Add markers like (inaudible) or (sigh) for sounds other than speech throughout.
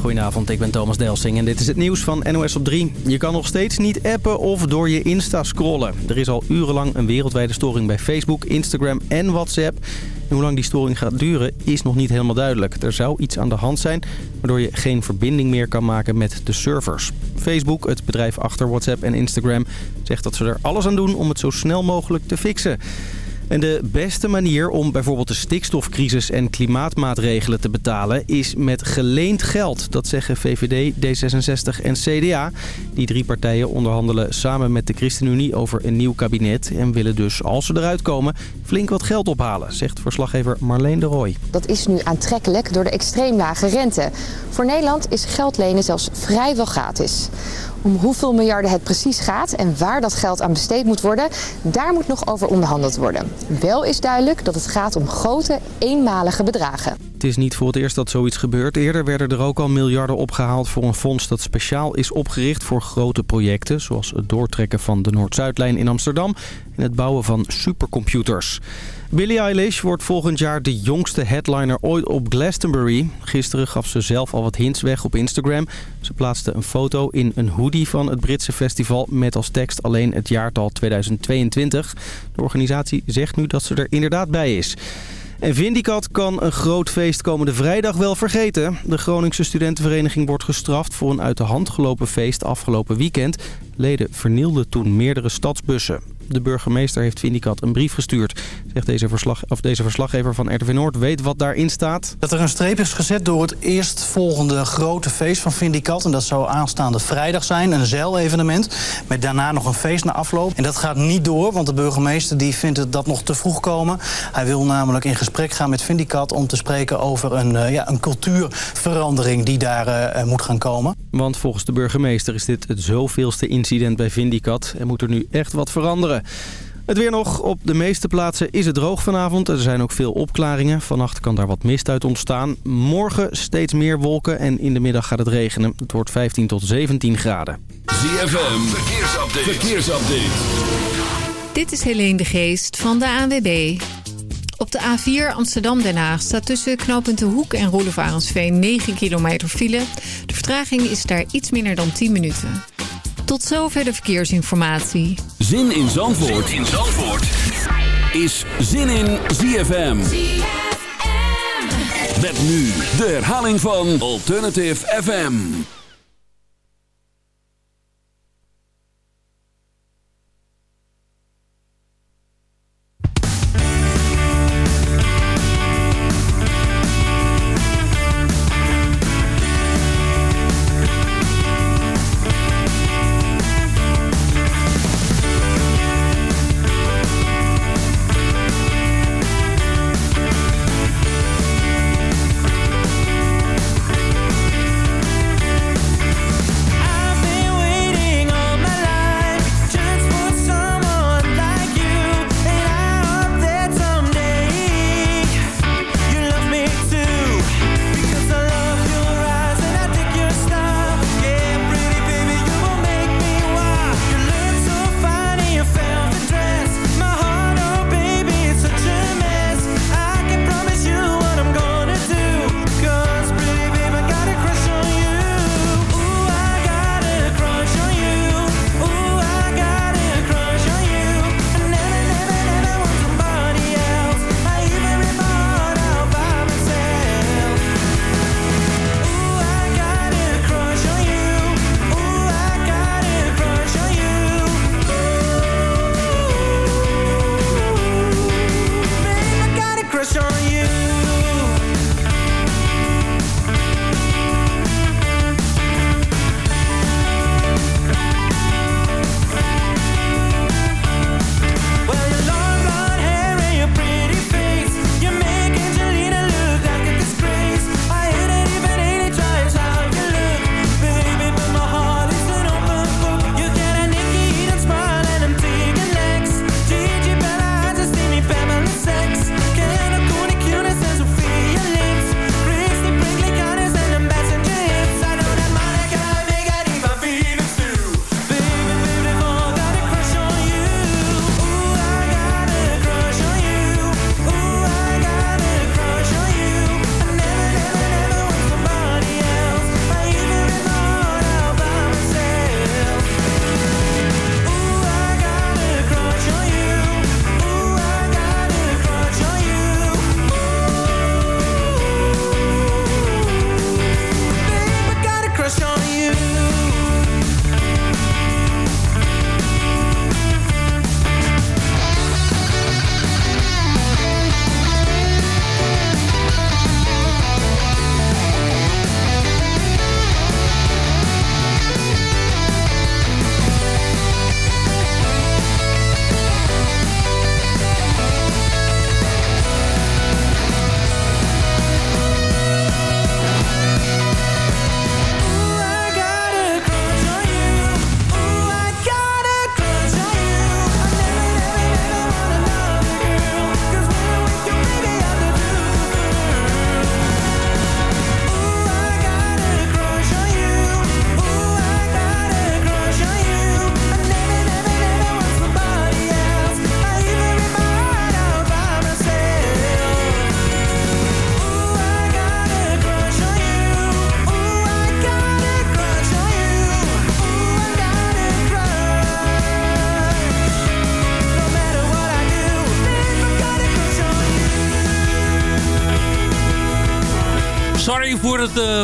Goedenavond, ik ben Thomas Delsing en dit is het nieuws van NOS op 3. Je kan nog steeds niet appen of door je Insta scrollen. Er is al urenlang een wereldwijde storing bij Facebook, Instagram en WhatsApp. En hoe lang die storing gaat duren is nog niet helemaal duidelijk. Er zou iets aan de hand zijn waardoor je geen verbinding meer kan maken met de servers. Facebook, het bedrijf achter WhatsApp en Instagram, zegt dat ze er alles aan doen om het zo snel mogelijk te fixen. En de beste manier om bijvoorbeeld de stikstofcrisis en klimaatmaatregelen te betalen is met geleend geld. Dat zeggen VVD, D66 en CDA. Die drie partijen onderhandelen samen met de ChristenUnie over een nieuw kabinet. En willen dus, als ze eruit komen, flink wat geld ophalen, zegt verslaggever Marleen de Rooij. Dat is nu aantrekkelijk door de extreem lage rente. Voor Nederland is geld lenen zelfs vrijwel gratis. Om hoeveel miljarden het precies gaat en waar dat geld aan besteed moet worden, daar moet nog over onderhandeld worden. Wel is duidelijk dat het gaat om grote, eenmalige bedragen. Het is niet voor het eerst dat zoiets gebeurt. Eerder werden er ook al miljarden opgehaald voor een fonds dat speciaal is opgericht voor grote projecten. Zoals het doortrekken van de Noord-Zuidlijn in Amsterdam en het bouwen van supercomputers. Billie Eilish wordt volgend jaar de jongste headliner ooit op Glastonbury. Gisteren gaf ze zelf al wat hints weg op Instagram. Ze plaatste een foto in een hoodie van het Britse festival met als tekst alleen het jaartal 2022. De organisatie zegt nu dat ze er inderdaad bij is. En Vindicat kan een groot feest komende vrijdag wel vergeten. De Groningse studentenvereniging wordt gestraft voor een uit de hand gelopen feest afgelopen weekend. Leden vernielden toen meerdere stadsbussen. De burgemeester heeft Vindicat een brief gestuurd. Zegt deze, verslag, of deze verslaggever van RTV Noord weet wat daarin staat. Dat er een streep is gezet door het eerstvolgende grote feest van Vindicat. En dat zou aanstaande vrijdag zijn, een zeilevenement. Met daarna nog een feest na afloop. En dat gaat niet door, want de burgemeester die vindt dat nog te vroeg komen. Hij wil namelijk in gesprek gaan met Vindicat om te spreken over een, uh, ja, een cultuurverandering die daar uh, moet gaan komen. Want volgens de burgemeester is dit het zoveelste incident bij Vindicat en moet er nu echt wat veranderen. Het weer nog. Op de meeste plaatsen is het droog vanavond. Er zijn ook veel opklaringen. Vannacht kan daar wat mist uit ontstaan. Morgen steeds meer wolken en in de middag gaat het regenen. Het wordt 15 tot 17 graden. ZFM, verkeersupdate. verkeersupdate. Dit is Helene de Geest van de ANWB. Op de A4 Amsterdam-Den Haag staat tussen knooppunt De Hoek en Roelevarensveen 9 kilometer file. De vertraging is daar iets minder dan 10 minuten. Tot zover de verkeersinformatie. Zin in Zandvoort, zin in Zandvoort. is Zin in ZFM. ZFM. Met nu de herhaling van Alternative FM.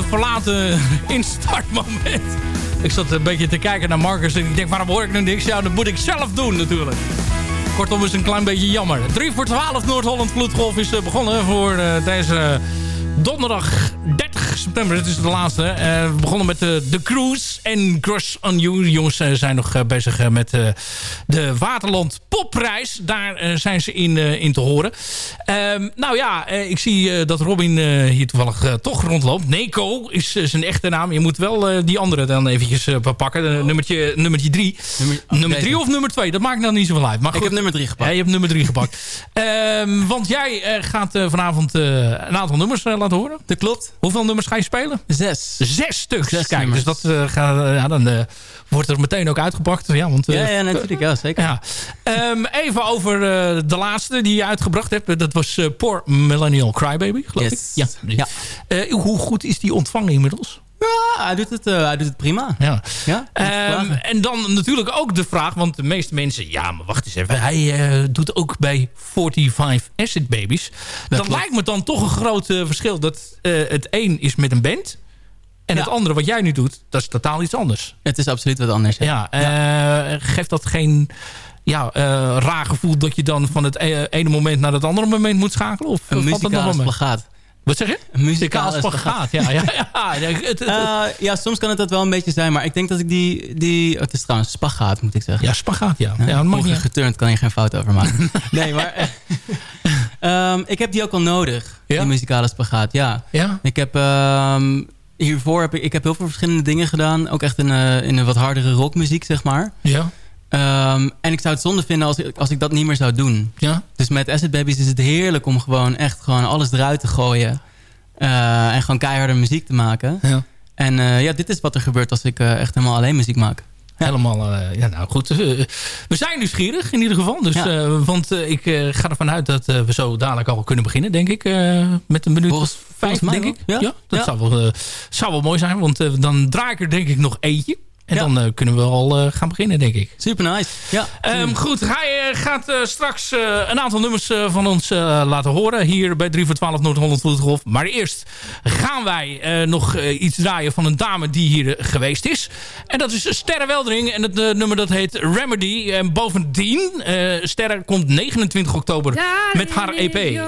Verlaten (laughs) instartmoment. Ik zat een beetje te kijken naar Marcus en ik denk, waarom hoor ik nu niks? Ja, dat moet ik zelf doen natuurlijk. Kortom is een klein beetje jammer. 3 voor 12 Noord-Holland Vloedgolf is begonnen voor uh, deze donderdag 30 september. Het is de laatste. Uh, we begonnen met de, de Cruise en Crush on You. De jongens uh, zijn nog uh, bezig met de Waterland Popprijs. Daar zijn ze in, in te horen. Ehm, nou ja, ik zie dat Robin hier toevallig toch rondloopt. Neko is zijn echte naam. Je moet wel die andere dan eventjes pakken. nummertje, nummertje drie. Nummer, oh, nummer drie of nummer twee? Dat maakt nou niet zoveel uit. Maar goed, ik heb nummer drie gepakt. Ja, je hebt nummer drie gepakt. um, (laughs) want jij gaat vanavond een aantal nummers laten horen. Dat klopt. Hoeveel nummers ga je spelen? Zes. Zes stuks. Zes Kijk, nummers. dus dat gaat, ja, dan uh, wordt er meteen ook uitgepakt. Ja, want, uh, ja, ja, natuurlijk. Ja, zeker. Ja. Um, even over de laatste die je uitgebracht hebt. Dat was Poor Millennial Crybaby, geloof yes. ik. Ja. ja. hoe goed is die ontvangen inmiddels? Ja, hij doet het, uh, hij doet het prima. Ja. Ja, um, en dan natuurlijk ook de vraag, want de meeste mensen... Ja, maar wacht eens even. Hij uh, doet ook bij 45 Acid Babies. Dat, dat lijkt me dan toch een groot uh, verschil. Dat het een is met een band... En ja. het andere wat jij nu doet, dat is totaal iets anders. Het is absoluut wat anders. Ja, ja geeft dat geen ja, raar gevoel dat je dan van het ene moment naar het andere moment moet schakelen? Of een muzikale plagaat. Wat zeg je? Een muzikaal spagaat. Ja, ja, (laughs) ja. uh, ja, soms kan het dat wel een beetje zijn. Maar ik denk dat ik die... die het is trouwens spagaat, moet ik zeggen. Ja, spagaat, ja. ja, ja geturnd kan je geen fout over maken. (laughs) nee, maar... um, (laughs) ik heb die ook al nodig. Ja? Die muzikale spagaat, ja. ja? Ik heb... Um, hiervoor heb ik, ik heb heel veel verschillende dingen gedaan. Ook echt in, uh, in een wat hardere rockmuziek, zeg maar. Ja. Um, en ik zou het zonde vinden als ik, als ik dat niet meer zou doen. Ja? Dus met Acid Babies is het heerlijk om gewoon echt gewoon alles eruit te gooien. Uh, en gewoon keiharde muziek te maken. Ja. En uh, ja, dit is wat er gebeurt als ik uh, echt helemaal alleen muziek maak. Helemaal, ja nou goed. we zijn nieuwsgierig in ieder geval. Dus, ja. want ik ga ervan uit dat we zo dadelijk al kunnen beginnen, denk ik. met een minuut volgens, vijf, volgens denk ik. Ja, ja dat Zou, wel, zou wel mooi zijn. Want dan draai ik er denk ik nog eentje. En ja. dan uh, kunnen we al uh, gaan beginnen, denk ik. Super nice. Ja, um, goed, hij uh, gaat straks een aantal nummers van ons laten horen. Hier bij 3 voor 12 Noord-Holland. Maar eerst gaan wij nog iets draaien van een dame die hier geweest is. En dat is Sterre Weldering. En het nummer dat heet Remedy. En bovendien, Sterre komt 29 oktober met haar EP.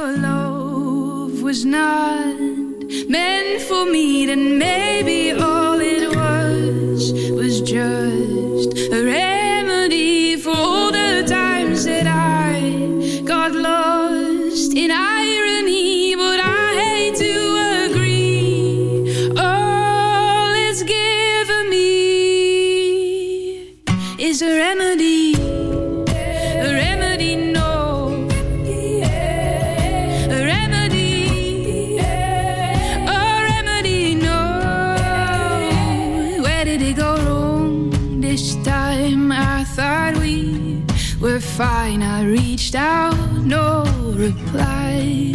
was not meant for me then maybe all it was just a remedy for all the reached out no reply.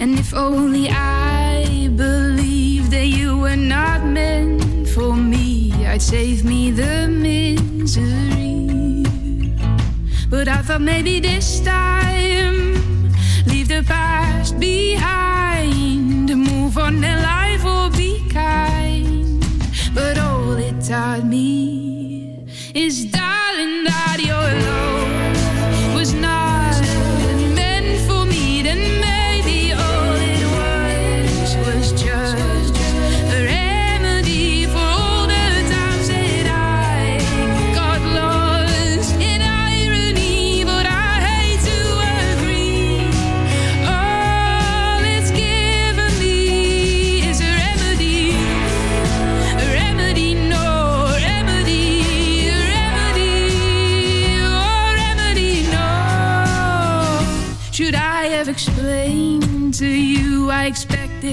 And if only I believed that you were not meant for me I'd save me the misery. But I thought maybe this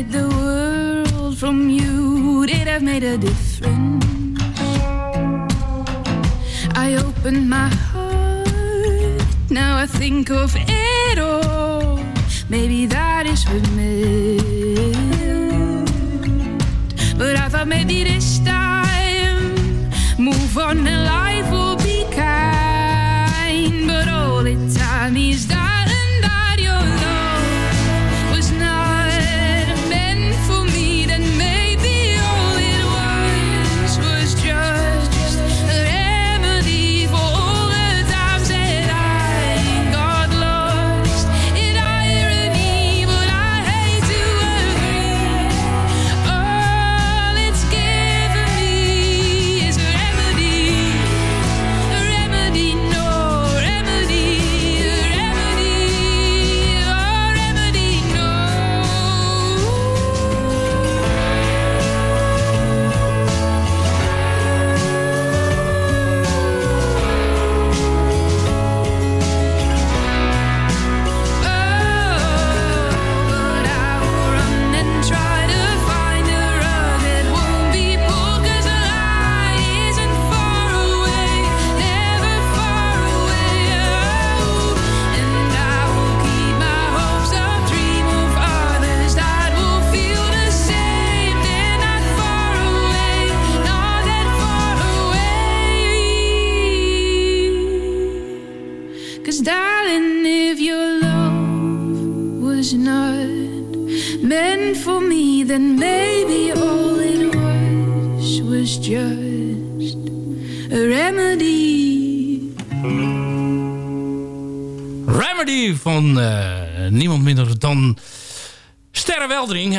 the world from you? It have made a difference? I opened my heart, now I think of it all. Maybe that is what meant. But I thought maybe this time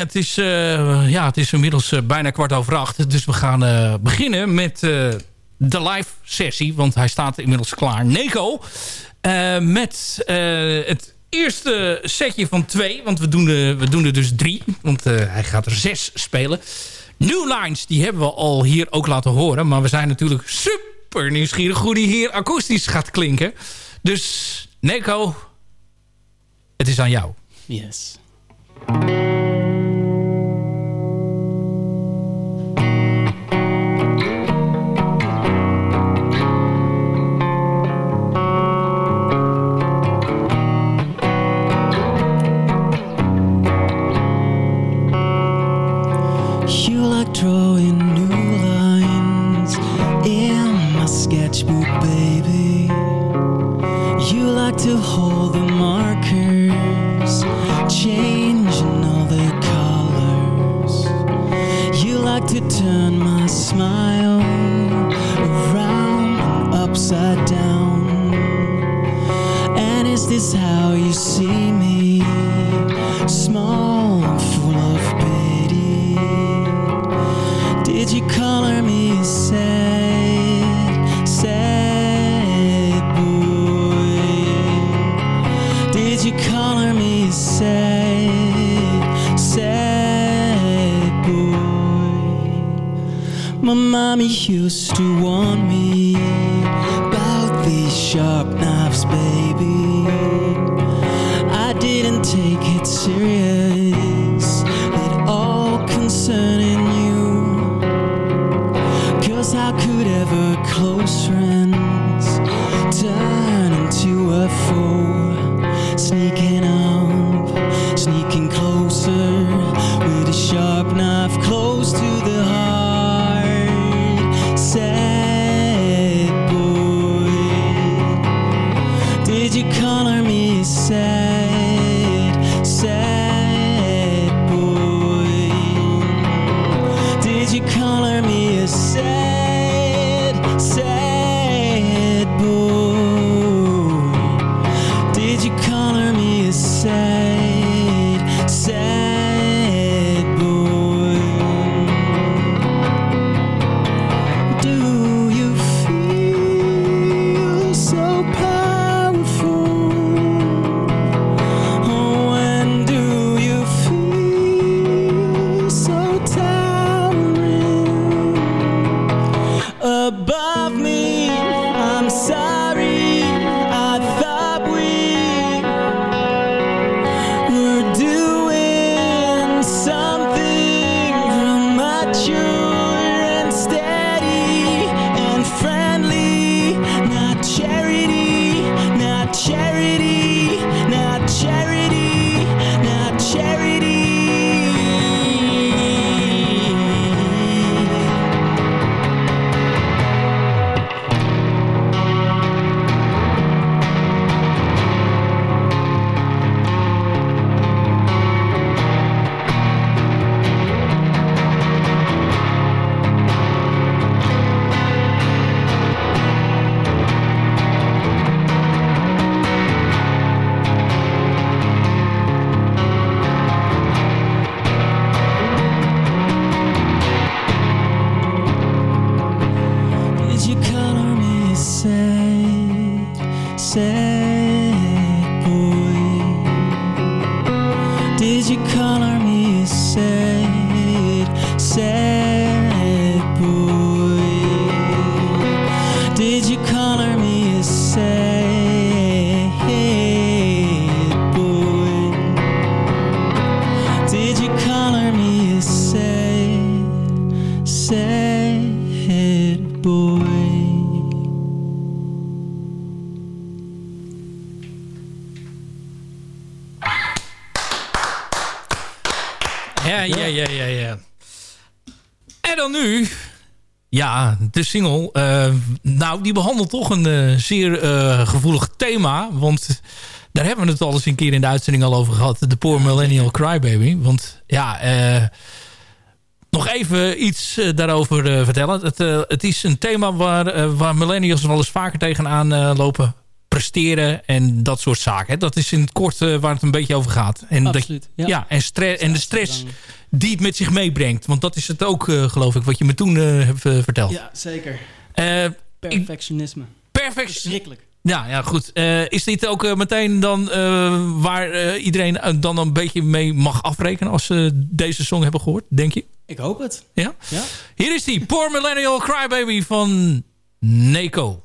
Het is, uh, ja, het is inmiddels uh, bijna kwart over acht. Dus we gaan beginnen met de live sessie. Want hij staat inmiddels klaar. Neko. met het eerste setje van twee. Want we doen, er, we doen er dus drie. Want hij gaat er zes spelen. New Lines, die hebben we al hier ook laten horen. Maar we zijn natuurlijk super nieuwsgierig hoe die hier akoestisch gaat klinken. Dus Neko, het is aan jou. Yes. sharp knife close to the heart. Ja, de single. Uh, nou, die behandelt toch een uh, zeer uh, gevoelig thema. Want daar hebben we het al eens een keer in de uitzending al over gehad. De Poor Millennial Crybaby. Want ja, nog even iets daarover vertellen. Het, het is een thema waar, waar millennials wel eens vaker tegenaan lopen presteren en dat soort zaken. Dat is in het kort waar het een beetje over gaat. En Absoluut, ja. ja. en, stress en de stress die het met zich meebrengt. Want dat is het ook, geloof ik, wat je me toen hebt verteld. Ja, zeker. Perfectionisme. Perfectionisme. Ja, ja, goed. Uh, is dit ook uh, meteen dan uh, waar iedereen dan een beetje mee mag afrekenen als ze deze song hebben gehoord, denk je? Ik hoop het. Ja? ja? Hier is die Poor Millennial Crybaby van Neko.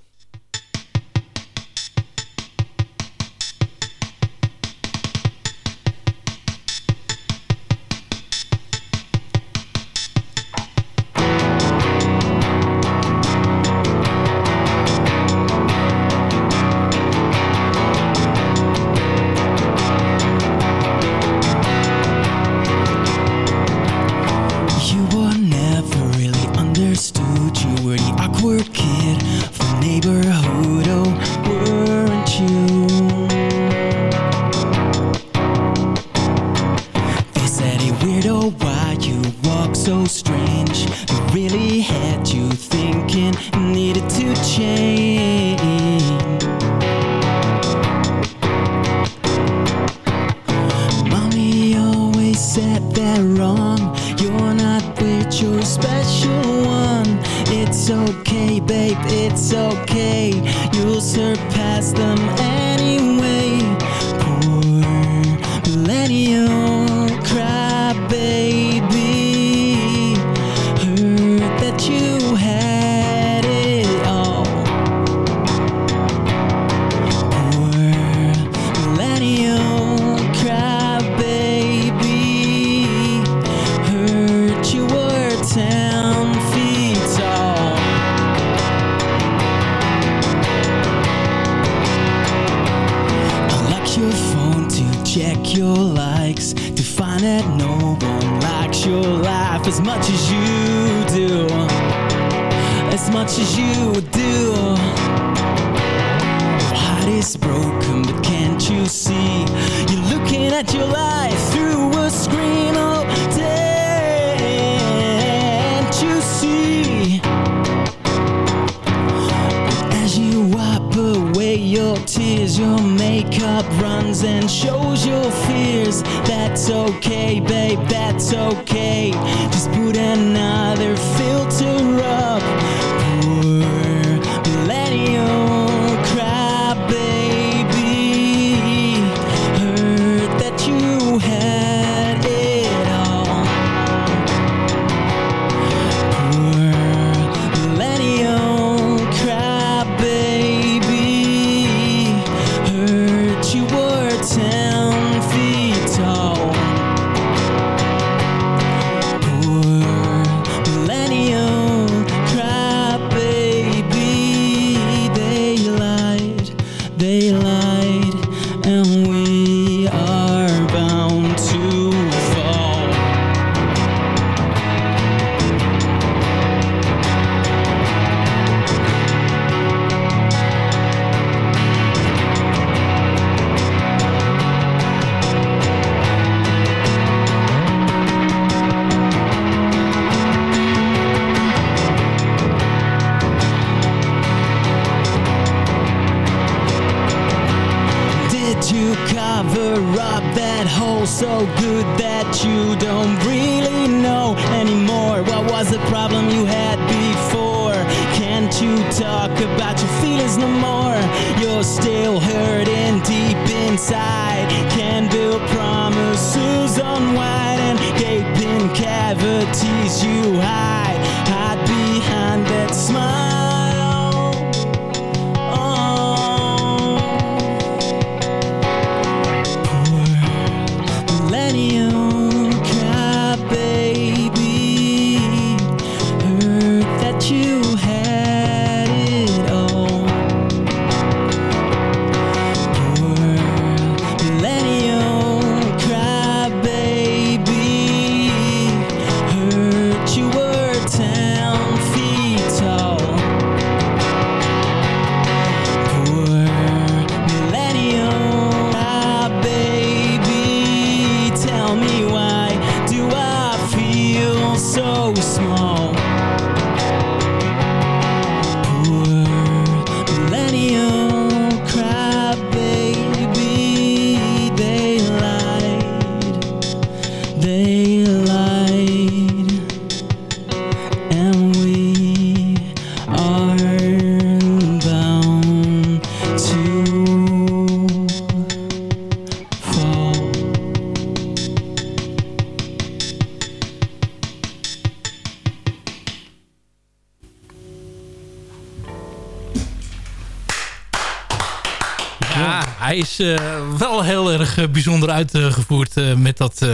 Is wel heel erg bijzonder uitgevoerd met dat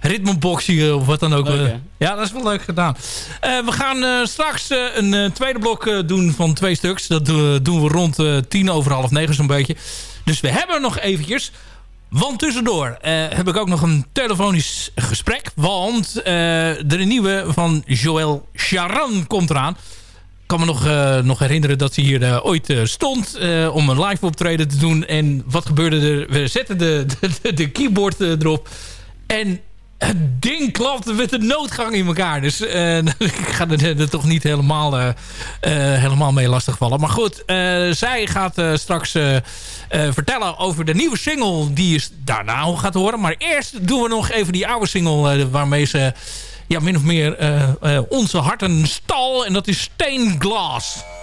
ritmeboxing of wat dan ook. ja, dat is wel leuk gedaan. we gaan straks een tweede blok doen van twee stuks. Dat doen we rond tien over half negen zo'n beetje. Dus we hebben nog eventjes... Want tussendoor heb ik ook nog een telefonisch gesprek. Want de nieuwe van Joël Charan komt eraan kan me nog, uh, nog herinneren dat ze hier uh, ooit uh, stond om een live optreden te doen. En wat gebeurde er? We zetten de, (laughs) de, de keyboard erop. En het ding klapte met de noodgang in elkaar. Dus (laughs) ik ga er, er, toch niet helemaal, helemaal mee lastigvallen. Maar goed, zij gaat straks vertellen over de nieuwe single die je daarna gaat horen. Maar eerst doen we nog even die oude single waarmee ze ja, min of meer uh, uh, onze harten stal. En dat is Steenglas. Glass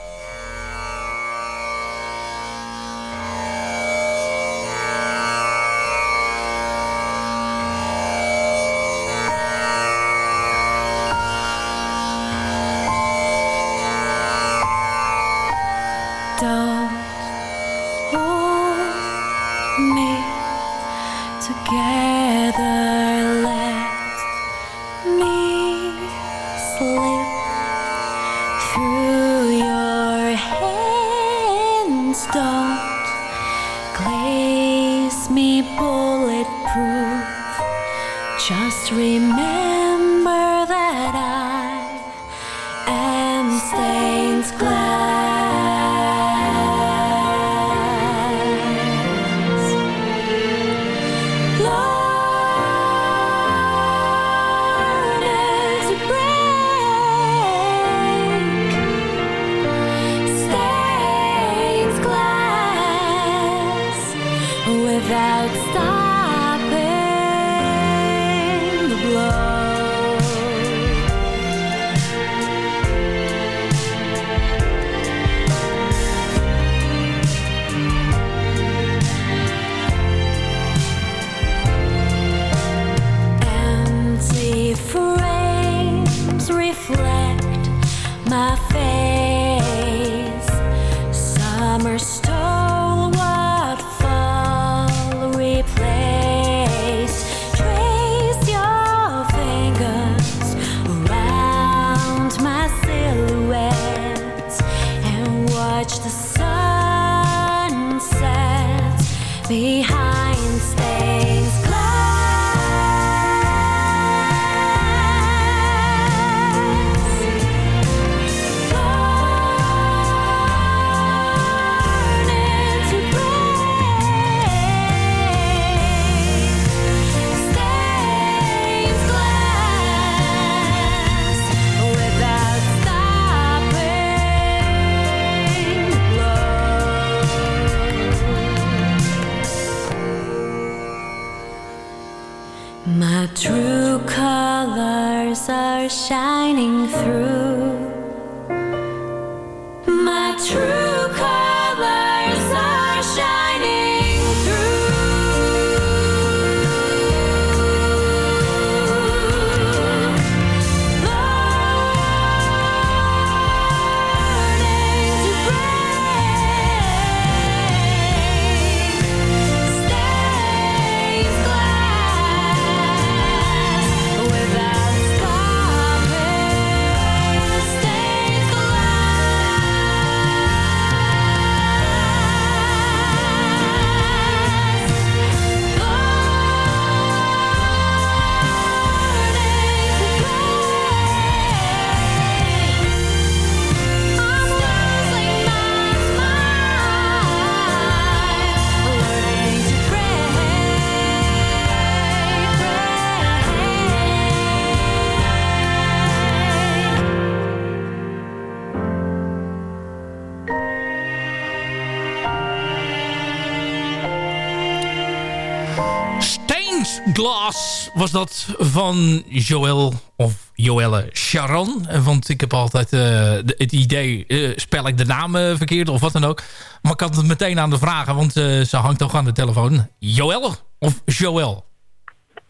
was dat van Joël of Joelle Charon. Want ik heb altijd uh, het idee, uh, spel ik de naam uh, verkeerd of wat dan ook. Maar ik had het meteen aan de vragen, want ze hangt toch aan de telefoon. Joelle of Joël?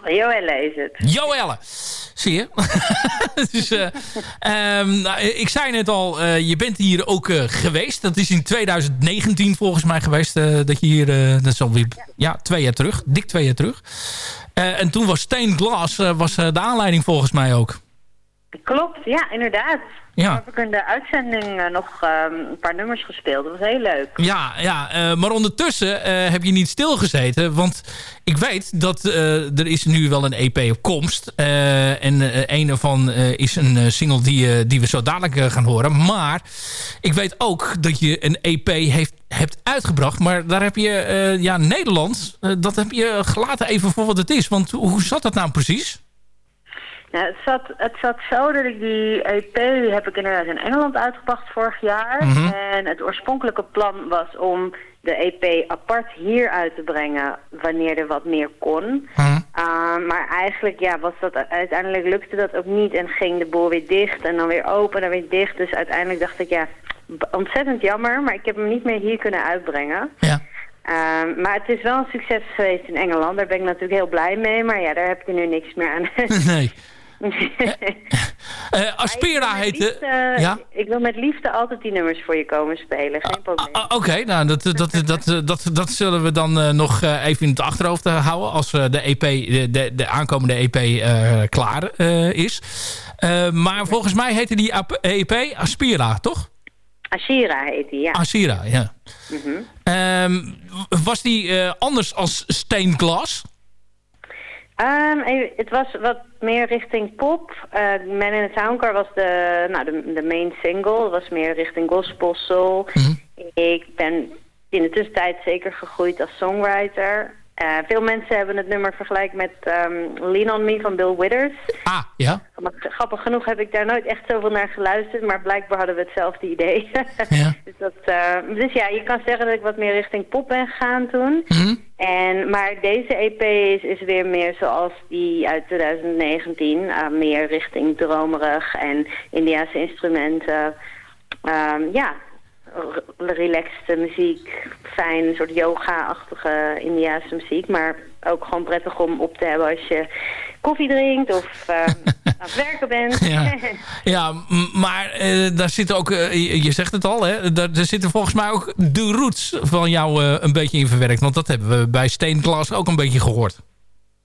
Joelle is het. Joelle. zie je. (laughs) dus, um, nou, ik zei net al, je bent hier ook geweest. Dat is in 2019 volgens mij geweest. dat je hier, dat is alweer ja, twee jaar terug. Dik twee jaar terug. En toen was Stained Glass was, de aanleiding volgens mij ook. Klopt, ja, inderdaad. Ja. heb ik in de uitzending uh, nog um, een paar nummers gespeeld. Dat was heel leuk. Ja, ja uh, maar ondertussen uh, heb je niet stilgezeten. Want ik weet dat er is nu wel een EP op komst. en een ervan is een single die, die we zo dadelijk gaan horen. Maar ik weet ook dat je een EP heeft, hebt uitgebracht. Maar daar heb je, ja, Nederland, dat heb je gelaten even voor wat het is. Want hoe zat dat nou precies? Nou, het, zat, het zat zo dat ik die EP heb ik inderdaad in Engeland uitgebracht vorig jaar. Mhm. En het oorspronkelijke plan was om de EP apart hier uit te brengen wanneer er wat meer kon. Mhm. Uh, maar eigenlijk ja, was dat, uiteindelijk lukte dat ook niet en ging de boel weer dicht en dan weer open en dan weer dicht. Dus uiteindelijk dacht ik ja, ontzettend jammer, maar ik heb hem niet meer hier kunnen uitbrengen. Ja. Uh, maar het is wel een succes geweest in Engeland. Daar ben ik natuurlijk heel blij mee. Maar ja, daar heb ik nu niks meer aan. (laughs) nee uh, Aspera heette... ja? Ik wil met liefde altijd die nummers voor je komen spelen. Geen ah, probleem. Ah, oké, nou, dat, dat, dat, dat, dat, zullen we dan uh, nog even in het achterhoofd houden... als de, EP, de, de, de aankomende EP klaar is. maar volgens mij heette die EP Aspira, toch? Ashira heet die, ja. Ashira, ja. Mm -hmm. was die anders als Stained Glass? Um, het was wat meer richting pop. Uh, Man in the Town was de, nou, de, de main single. Het was meer richting gospel, soul. Mhm. Ik ben in de tussentijd zeker gegroeid als songwriter. Uh, veel mensen hebben het nummer vergelijk met um, Lean On Me van Bill Withers. Ah, ja. Maar grappig genoeg heb ik daar nooit echt zoveel naar geluisterd, maar blijkbaar hadden we hetzelfde idee. (laughs) ja. dus, dat, uh, dus ja, je kan zeggen dat ik wat meer richting pop ben gegaan toen. Mm en, maar deze EP is, is weer meer zoals die uit 2019, uh, eh, meer richting dromerig en Indiase instrumenten. Um, ja, relaxte muziek, fijn, een soort yoga-achtige Indiaanse muziek. Maar ook gewoon prettig om op te hebben als je koffie drinkt of uh, (laughs) aan het werken bent. Ja, (laughs) ja maar uh, daar zit ook, uh, je zegt het al, hè, daar, er zitten volgens mij ook de roots van jou een beetje in verwerkt. Want dat hebben we bij Steenglas ook een beetje gehoord.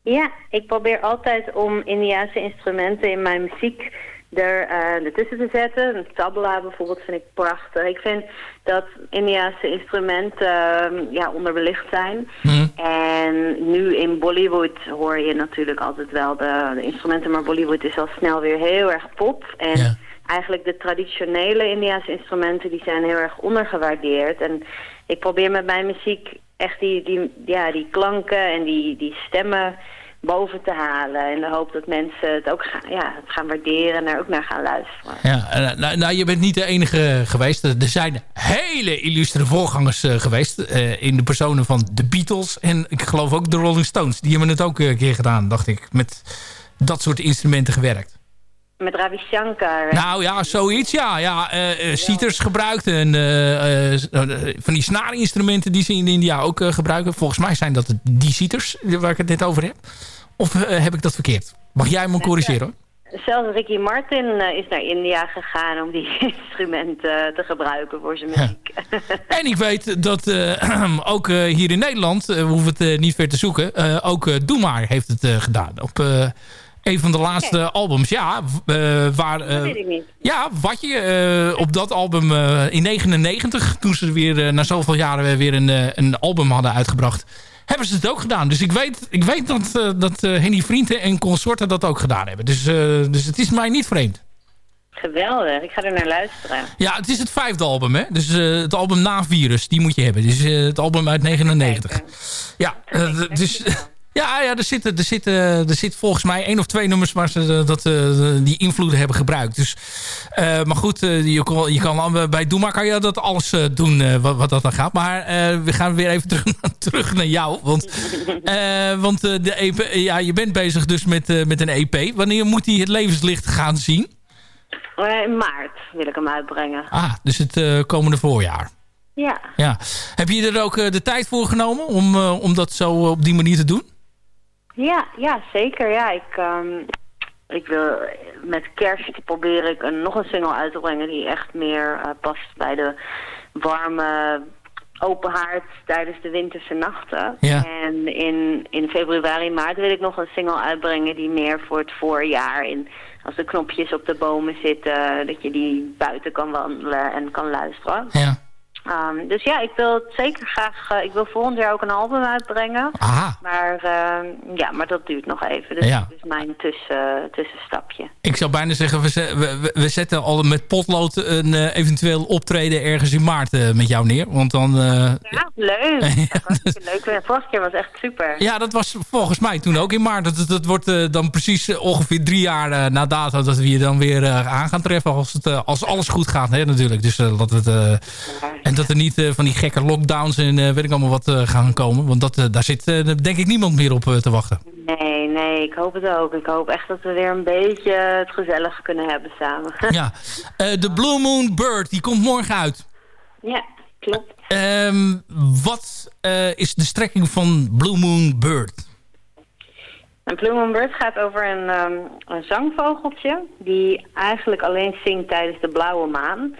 Ja, ik probeer altijd om Indiaanse instrumenten in mijn muziek er uh, ertussen te zetten. Een tabla bijvoorbeeld vind ik prachtig. Ik vind dat Indiaanse instrumenten uh, ja, onderbelicht zijn. Mhm. En nu in Bollywood hoor je natuurlijk altijd wel de, de, instrumenten, maar Bollywood is al snel weer heel erg pop. En eigenlijk de traditionele Indiaanse instrumenten die zijn heel erg ondergewaardeerd. En ik probeer met mijn muziek echt die, die, ja, die klanken en die, die stemmen boven te halen. In de hoop dat mensen het ook gaan, ja, het gaan waarderen en er ook naar gaan luisteren. Ja, eh, nou, nou, je bent niet de enige geweest. Er zijn hele illustere voorgangers uh, geweest. Uh, in de personen van de Beatles. En ik geloof ook de Rolling Stones. Die hebben het ook een keer gedaan, dacht ik. Met dat soort instrumenten gewerkt. Met Ravi Shankar. Nou ja, zoiets ja. ja uh, citers gebruikt en van die snaarinstrumenten die ze in India ook gebruiken. Volgens mij zijn dat die citers waar ik het net over heb. Of heb ik dat verkeerd? Mag jij me corrigeren hoor? Zelfs Ricky Martin is naar India gegaan om die (laughs) instrumenten te gebruiken voor zijn muziek. (laughs) En ik weet dat (clears throat) ook hier in Nederland, we hoeven het niet ver te zoeken, ook Doe Maar heeft het gedaan. Op een van de laatste albums. Ja, uh, waar, dat weet ik niet. Ja, wat je op dat album in 99, toen ze weer na zoveel jaren weer een, een album hadden uitgebracht, hebben ze het ook gedaan. Dus ik weet, ik weet dat, dat Henny Vrienden en consorten dat ook gedaan hebben. Dus, dus het is mij niet vreemd. Geweldig, ik ga er naar luisteren. Ja, het is het vijfde album, hè? Dus het album na Virus, die moet je hebben. Dus het album uit 99. Ja, dus... (laughs) Ja, ja er, zitten, er, zitten, er zit volgens mij één of twee nummers waar ze eh, dat, uh, die invloeden hebben gebruikt. Dus, uh, maar goed, je, kan, je kan, bij Doema kan je dat alles doen wat, wat, dat dan gaat. Maar we gaan weer even (laughs) terug, terug naar jou. Want, want de EP, ja, je bent bezig dus met, met een EP. Wanneer moet hij het levenslicht gaan zien? In maart wil ik hem uitbrengen. Ah, dus het komende voorjaar. Ja. ja. Heb je er ook de tijd voor genomen om, om dat zo op die manier te doen? Ja, ja zeker. Ja, ik, um, ik wil met kerst probeer ik een, nog een single uit te brengen die echt meer past bij de warme open haard tijdens de winterse nachten. Ja. En in, in februari, maart wil ik nog een single uitbrengen die meer voor het voorjaar in als de knopjes op de bomen zitten, dat je die buiten kan wandelen en kan luisteren. Ja. Um, dus ja, ik wil het zeker graag... Uh, ik wil volgend jaar ook een album uitbrengen. Aha. Maar, uh, ja, maar dat duurt nog even. Dus ja. dat is mijn tussen, tussenstapje. Ik zou bijna zeggen, we, we, we zetten al met potlood een uh, eventueel optreden ergens in maart met jou neer. Want dan... ja, leuk. (laughs) ja, dat leuk. De vorige keer was echt super. Ja, dat was volgens mij toen ook in maart. Dat, dat wordt dan precies ongeveer drie jaar na dato dat we je dan weer aan gaan treffen. Als, het, als alles goed gaat, hè, natuurlijk. Dus dat het... En dat er niet uh, van die gekke lockdowns en uh, weet ik allemaal wat uh, gaan komen. Want dat, daar zit denk ik niemand meer op te wachten. Nee, nee, ik hoop het ook. Ik hoop echt dat we weer een beetje het gezellig kunnen hebben samen. (laughs) ja, de Blue Moon Bird, die komt morgen uit. Ja, klopt. Um, wat is de strekking van Blue Moon Bird? Een Blue Moon Bird gaat over een, um, een zangvogeltje... die eigenlijk alleen zingt tijdens de blauwe maan...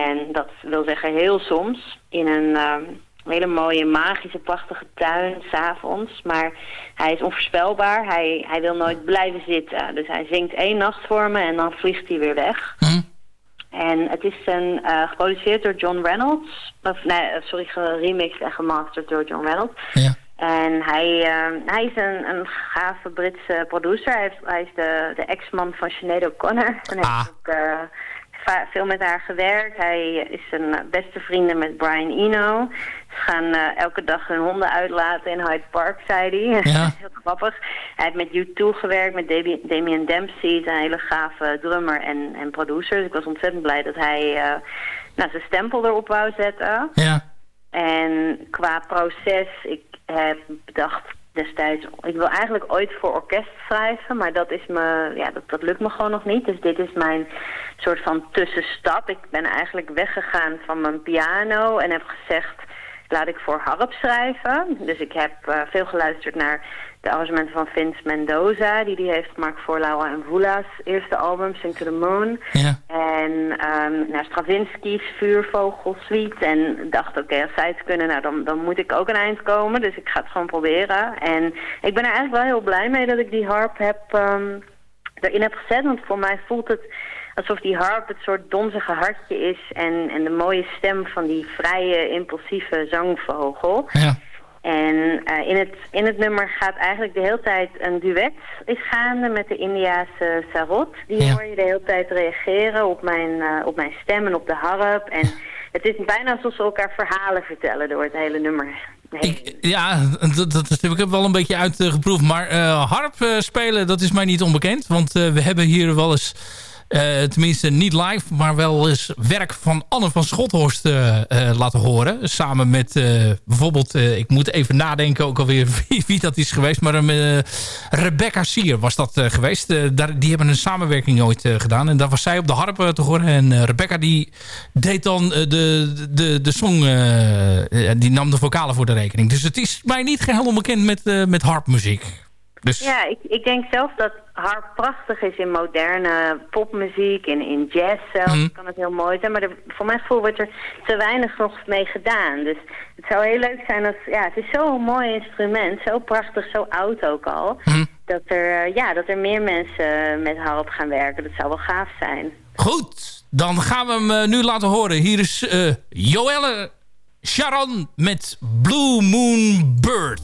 En dat wil zeggen heel soms in een um, hele mooie, magische, prachtige tuin, s'avonds. Maar hij is onvoorspelbaar. Hij, hij wil nooit blijven zitten. Dus hij zingt één nacht voor me en dan vliegt hij weer weg. Hm? En het is een, uh, geproduceerd door John Reynolds. Of nee, sorry, geremixed en gemasterd door John Reynolds. Ja. En hij, uh, hij is een, een gave Britse producer. Hij, heeft, hij is de, de ex-man van Sinead O'Connor. En hij ah. heeft ook... Uh, veel met haar gewerkt. Hij is een beste vrienden met Brian Eno. Ze gaan uh, elke dag hun honden uitlaten in Hyde Park, zei hij. Ja. (laughs) Heel grappig. Hij heeft met U2 gewerkt, met Damien Dempsey. een hele gave drummer en, en producer. Dus ik was ontzettend blij dat hij uh, nou, zijn stempel erop wou zetten. Ja. En qua proces, ik heb bedacht destijds... Ik wil eigenlijk ooit voor orkest schrijven, maar dat, is me, ja, dat, dat lukt me gewoon nog niet. Dus dit is mijn soort van tussenstap. Ik ben eigenlijk weggegaan van mijn piano en heb gezegd... laat ik voor harp schrijven. Dus ik heb uh, veel geluisterd naar de arrangementen van Vince Mendoza... die die heeft gemaakt voor Laura en Vula's eerste album, Sing to the Moon. Ja. En um, naar Stravinsky's Vuurvogel Suite. En dacht, oké, okay, als zij het kunnen, nou, dan, dan moet ik ook een eind komen. Dus ik ga het gewoon proberen. En ik ben er eigenlijk wel heel blij mee dat ik die harp heb, um, erin heb gezet. Want voor mij voelt het alsof die harp het soort donzige hartje is... en, en de mooie stem van die vrije, impulsieve zangvogel. Ja. En uh, in, het, in het nummer gaat eigenlijk de hele tijd een duet is gaande met de Indiase sarot. Die Ja. hoor je de hele tijd reageren op mijn, uh, op mijn stem en op de harp. En het is bijna alsof ze elkaar verhalen vertellen door het hele nummer. Ik, ja, dat, dat heb ik wel een beetje uitgeproefd. Maar uh, harp spelen, dat is mij niet onbekend. Want we hebben hier wel eens... Uh, tenminste niet live, maar wel eens werk van Anne van Schothorst uh, uh, laten horen. Samen met bijvoorbeeld, ik moet even nadenken ook alweer (laughs) wie, wie dat is geweest. Maar Rebecca Sier was dat geweest. daar, die hebben een samenwerking ooit gedaan. En daar was zij op de harp te horen. En Rebecca die deed dan de, de, de song, die nam de vocalen voor de rekening. Dus het is mij niet geheel onbekend met, met harpmuziek. Dus... Ja, ik, ik denk zelf dat harp prachtig is in moderne popmuziek en in jazz zelfs. Mhm. Kan het heel mooi zijn, maar er, voor mijn gevoel wordt er te weinig nog mee gedaan. Dus het zou heel leuk zijn als, ja, het is zo'n mooi instrument, zo prachtig, zo oud ook al. Mhm. Dat, er, uh, ja, dat er meer mensen met harp gaan werken. Dat zou wel gaaf zijn. Goed, dan gaan we hem uh, nu laten horen. Hier is uh, Joelle Sharon met Blue Moon Bird.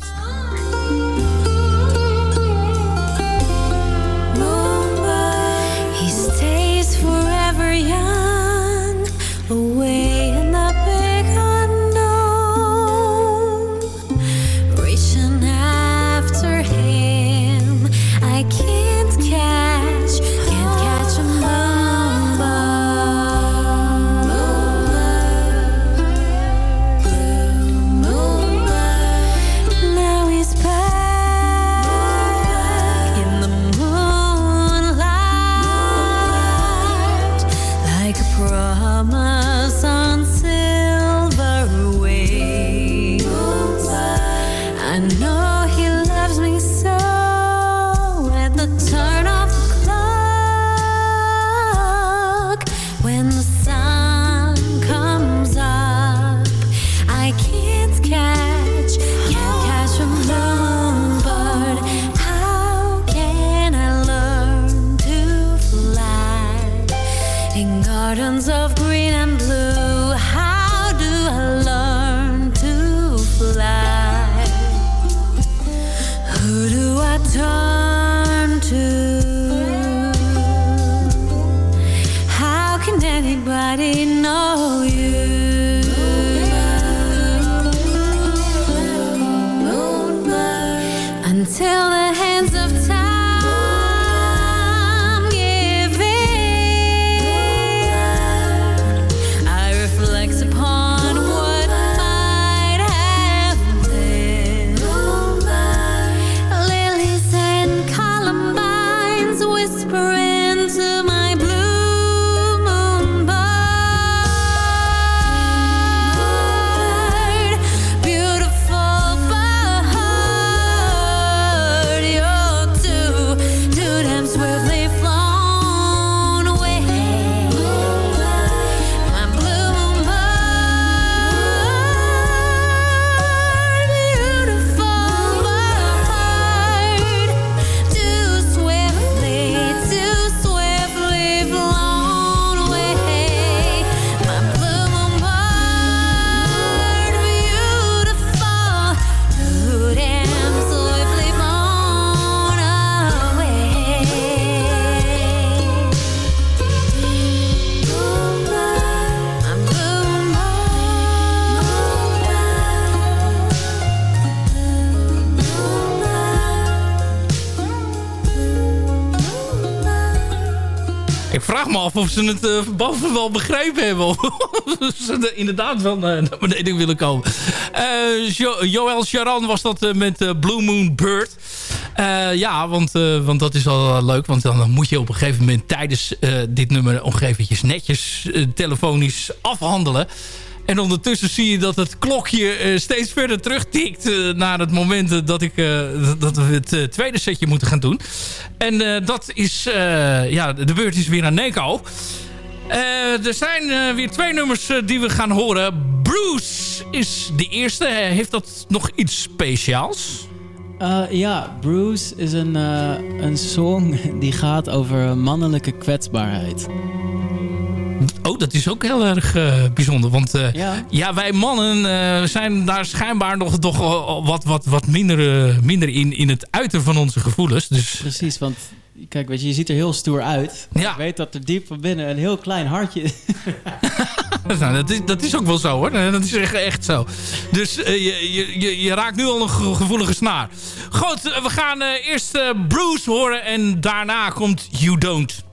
Of ze het uh, boven wel begrepen hebben. (laughs) Of ze er inderdaad wel uh, naar beneden willen komen. Uh, jo Joël Charan was dat met Blue Moon Bird. ja, want, want dat is al leuk. Want dan moet je op een gegeven moment tijdens dit nummer... nog netjes telefonisch afhandelen. En ondertussen zie je dat het klokje steeds verder terugtikt... naar het moment dat, ik, dat we het tweede setje moeten gaan doen. En dat is... ja, de beurt is weer aan Neko. er zijn weer twee nummers die we gaan horen. Bruce is de eerste. heeft dat nog iets speciaals? Ja, Bruce is een, uh, een song die gaat over mannelijke kwetsbaarheid. Oh, dat is ook heel erg uh, bijzonder. Want ja. ja. wij mannen zijn daar schijnbaar nog, nog wat, wat, wat minder, minder in, in het uiten van onze gevoelens. Dus... Precies, want kijk, weet je, je ziet er heel stoer uit. Ja. Ik weet dat er diep van binnen een heel klein hartje (laughs) nou, dat, is, dat is ook wel zo hoor. Dat is echt, echt zo. Dus uh, je, je, je raakt nu al een gevoelige snaar. Goed, we gaan uh, eerst uh, Bruce horen en daarna komt You Don't.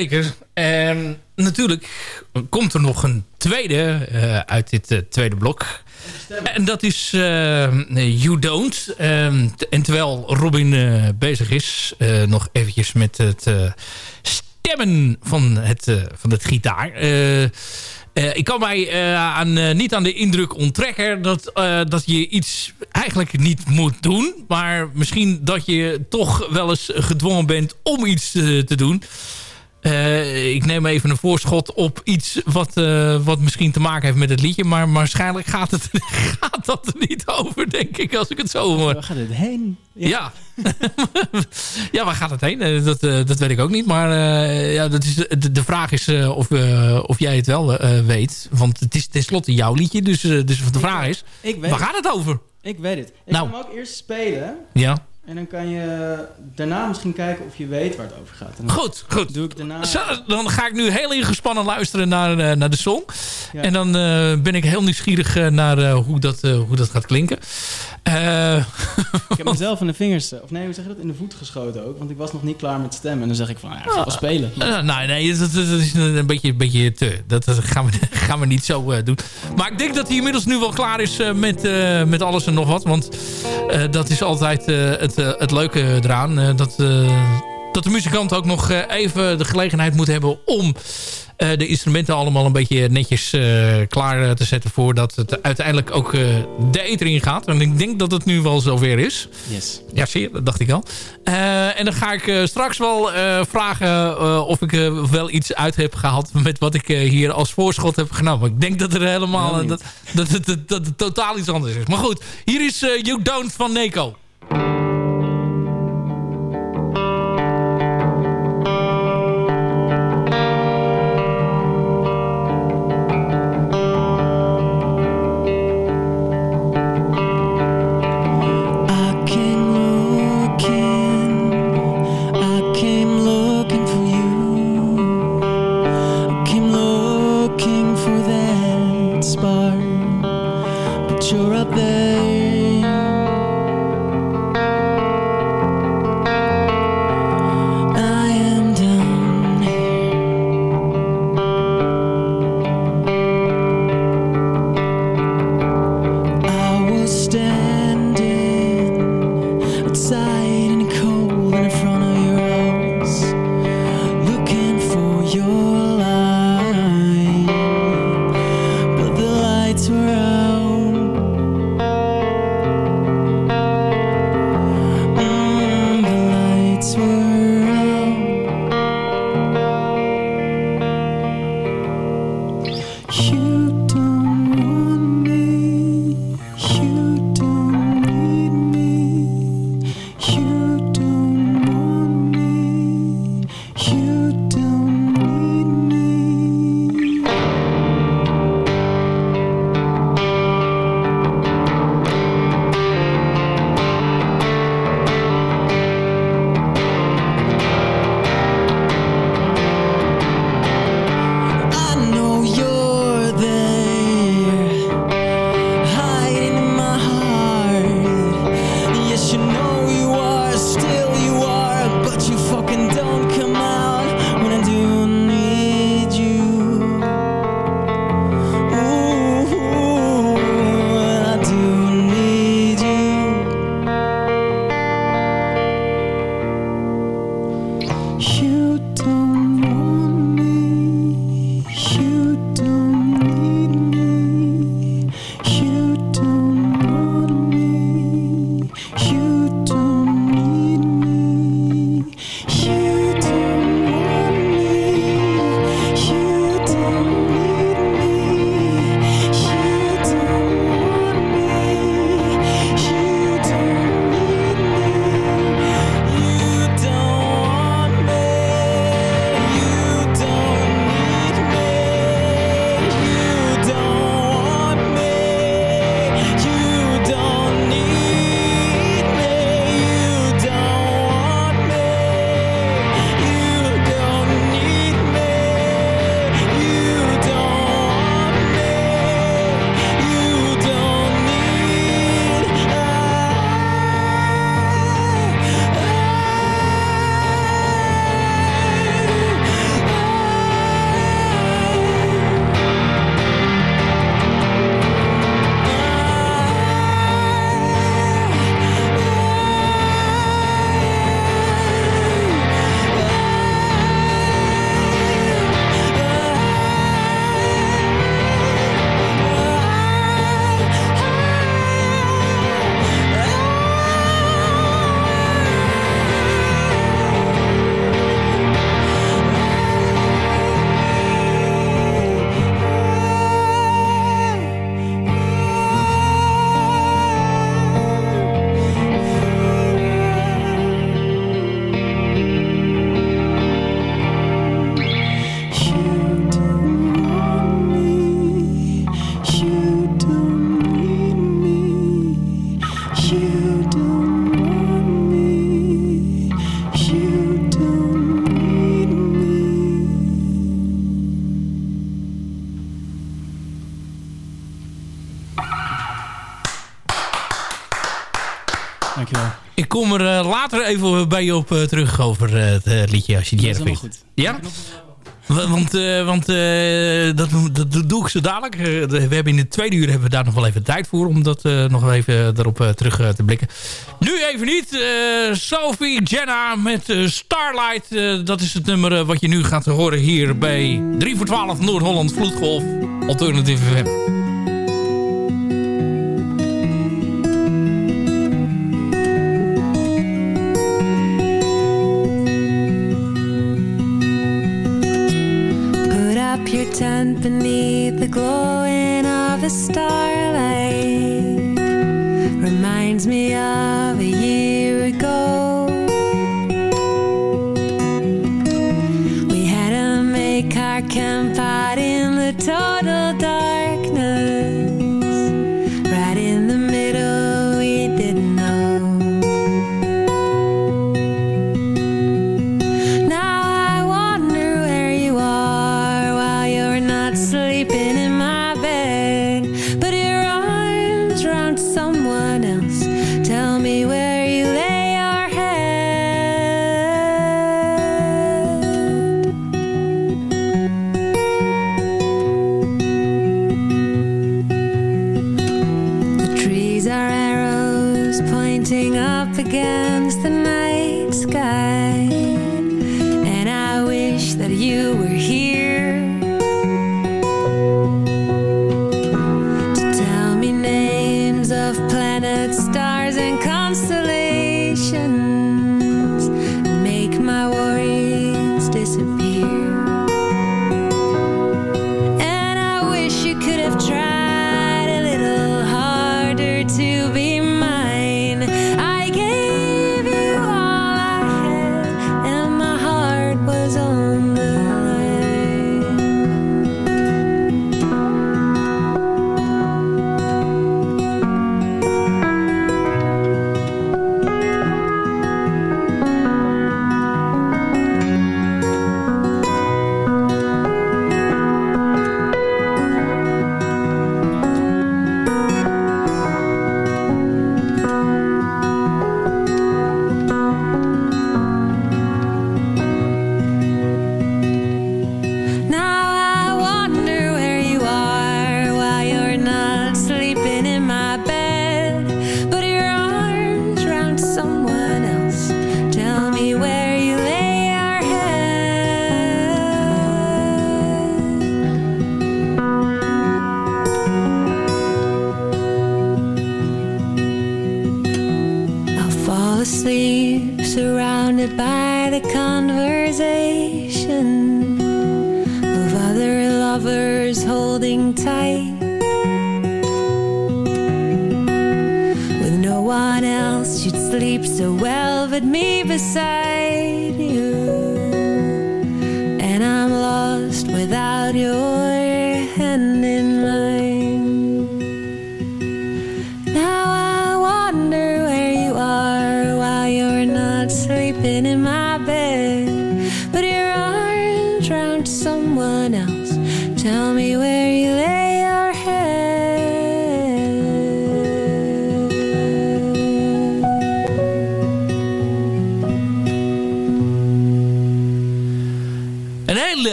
Jazeker. En natuurlijk komt er nog een tweede eh, uit dit eh, tweede blok. En dat is eh, You Don't. Ehm, en terwijl Robin bezig is, nog eventjes met het stemmen van het, van het gitaar. Ik kan mij aan, niet aan de indruk onttrekken dat, dat je iets eigenlijk niet moet doen. Maar misschien dat je toch wel eens gedwongen bent om iets te doen. Eh, ik neem even een voorschot op iets wat, eh, wat misschien te maken heeft met het liedje. Maar waarschijnlijk gaat, het, (laughs) gaat dat er niet over, denk ik, als ik het zo hoor. Waar gaat het heen? Ja. (laughs) ja, waar gaat het heen? Eh, Dat, dat weet ik ook niet. Maar ja, dat is, de, de vraag is of, of jij het wel weet. Want het is tenslotte jouw liedje. Dus, dus de vraag is, Ik weet waar het. gaat het over? Ik weet het. Ik Nou. ga hem ook eerst spelen. Ja. En dan kan je daarna misschien kijken of je weet waar het over gaat. En Goed, goed. Doe ik daarna... Zo, dan ga ik nu heel ingespannen luisteren naar, eh, naar de song. Ja. En dan eh, ben ik heel nieuwsgierig eh, naar hoe, dat, hoe dat gaat klinken. Eh, Ik heb mezelf in de vingers, eh, of nee, hoe zeg je dat? In de voet geschoten ook. Want ik was nog niet klaar met stemmen. En dan zeg ik van, ja, ik ga wel spelen. Nou, nee, dat, is een, beetje, een beetje te. Dat, dat gaan, we, (laughs) gaan we niet zo doen. Maar ik denk dat hij inmiddels nu wel klaar is met, met alles en nog wat. Want dat is altijd het, het leuke eraan. dat, dat de muzikant ook nog even de gelegenheid moet hebben om de instrumenten allemaal een beetje netjes eh, klaar eh, te zetten... voordat het uiteindelijk ook eh, de eter in gaat. En ik denk dat het nu wel zover is. Yes. Ja, zie je, dat dacht ik al. Eh, en dan ga ik eh, straks wel eh, vragen eh, of ik eh, wel iets uit heb gehaald met wat ik eh, hier als voorschot heb genomen. Ik denk dat er helemaal eh, dat, dat, dat, het totaal iets anders is. Maar goed, hier is eh, You Don't van Neko. Even bij je op terug over het liedje als je die erg vindt. goed. Ja? Want, uh, want uh, dat, dat, doe ik zo dadelijk. Uh, we hebben in de tweede uur hebben we daar nog wel even tijd voor... om dat nog even daarop terug te blikken. Nu even niet. Sophie Jenna met Starlight. dat is het nummer wat je nu gaat horen hier bij 3 voor 12 Noord-Holland Vloedgolf. Alternative FM. Tent beneath the glowing of a starlight reminds me of a year ago.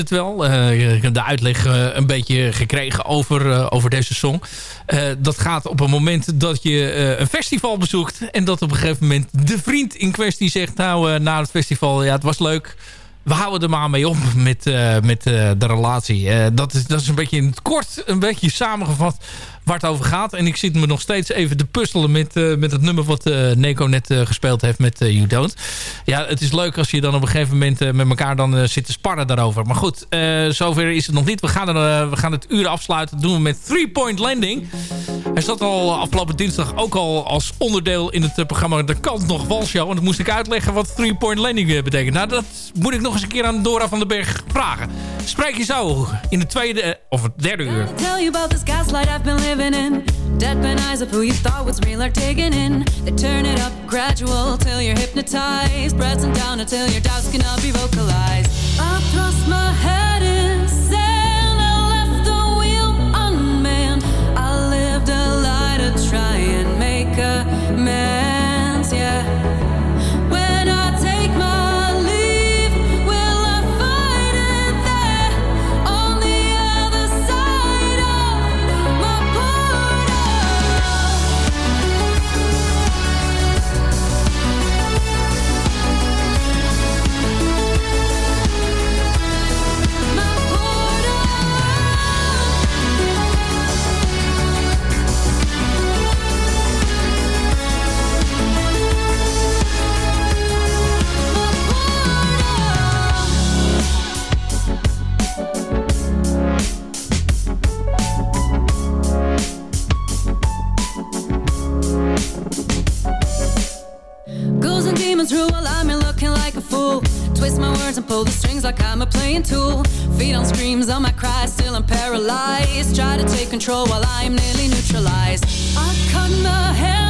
Het wel. Ik heb de uitleg uh, een beetje gekregen over, over deze song. dat gaat op een moment dat je een festival bezoekt... en dat op een gegeven moment de vriend in kwestie zegt... nou, na het festival, ja, het was leuk we houden er maar mee op met, uh, met uh, de relatie. Uh, dat, is, dat is een beetje in het kort, een beetje samengevat waar het over gaat. En ik zit me nog steeds even te puzzelen met, met het nummer wat Neko net gespeeld heeft met You Don't. Ja, het is leuk als je dan op een gegeven moment met elkaar dan zit te sparren daarover. Maar goed, zover is het nog niet. We gaan, we gaan het uur afsluiten. Dat doen we met Three Point Landing. Hij zat al afgelopen dinsdag ook al als onderdeel in het programma De Kant Nog Walshow. En dan moest ik uitleggen wat Three Point Landing betekent. Nou, dat moet ik nog eens een keer aan Dora van den Berg vragen. Spreek je zo in de tweede of het derde uur. Tell you. Deadpan eyes of who you thought was real are taken in. They turn it up gradual till you're hypnotized. Pressing down until your doubts cannot be vocalized. I thrust my head coming through while I'm here looking like a fool. Twist my words and pull the strings like I'm a playing tool. Feed on screams, on my cries, still I'm paralyzed. Try to take control while I'm nearly neutralized. I cut my hair